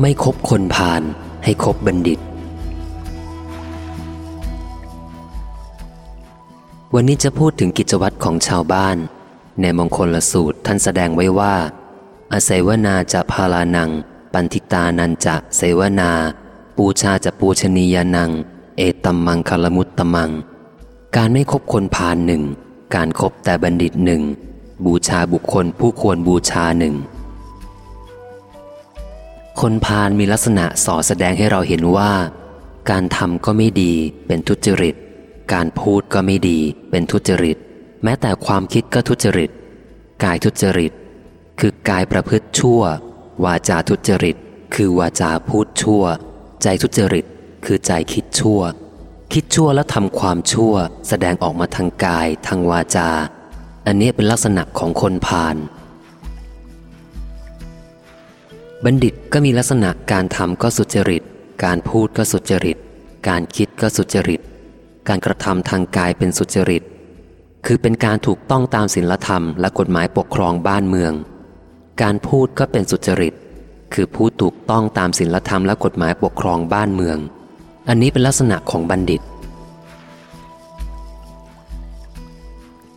ไม่คบคนพาลให้คบบัณฑิต วันนี้จะพูดถึงกิจวัตรของชาวบ้าน ในมงคลละสูตรท่านแสดงไว้ว่า อาศัยวนาจะพาลานัง ปันทิตานันจะเสวนา ปูชาจะปูชนียานัง เอตัมมังคลมุตตมัง การไม่คบคนพาลหนึ่ง การครบแต่บัณฑิตหนึ่ง บูชาบุคคลผู้ควรบูชาหนึ่ง คนพาลมีลักษณะส่อแสดงให้เราเห็นว่า การทำก็ไม่ดีเป็นทุจริต การพูดก็ไม่ดีเป็นทุจริต แม้แต่ความคิดก็ทุจริต กายทุจริต คือกายประพฤติชั่ว วาจาทุจริต คือวาจาพูดชั่ว ใจทุจริต คือใจคิดชั่ว คิดชั่วแล้วทำความชั่ว แสดงออกมาทางกายทางวาจา อันนี้เป็นลักษณะของคนพาล บัณฑิตก็มีลักษณะการทำก็สุจริต การพูดก็สุจริต การคิดก็สุจริต การกระทำทางกายเป็นสุจริต คือเป็นการถูกต้องตามศีลธรรมและกฎหมายปกครองบ้านเมือง การพูดก็เป็นสุจริต คือพูดถูกต้องตามศีลธรรมและกฎหมายปกครองบ้านเมือง อันนี้เป็นลักษณะของบัณฑิต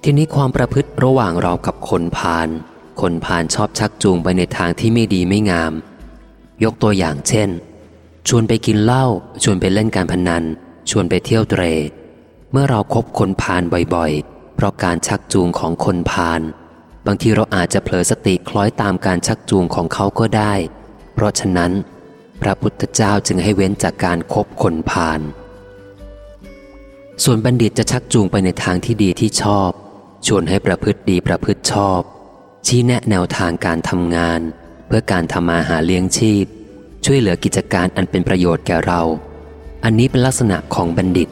ทีนี้ความประพฤติระหว่างเรากับคนพาล คนพาลชอบชักจูงไปในทางที่ไม่ดีไม่งาม ยกตัวอย่างเช่น ชวนไปกินเหล้าชวนไปเล่นการพนัน ชวนไปเที่ยวเตร เมื่อเราครบคนพาลบ่อยๆ เพราะการชักจูงของคนพาลบางทีเราอาจจะเผลอสติคล้อยตามการชักจูงของเขาก็ได้ เพราะฉะนั้น พระพุทธเจ้าจึงให้เว้นจากการครบคนพาลส่วนบัณฑิตจะชักจูงไปในทางที่ดีที่ชอบ ชวนให้ประพฤติดีประพฤติชอบ ชี้แนะแนวทางการทำงาน เพื่อการทำมาหาเลี้ยงชีพ ช่วยเหลือกิจการอันเป็นประโยชน์แก่เรา อันนี้เป็นลักษณะของบัณฑิต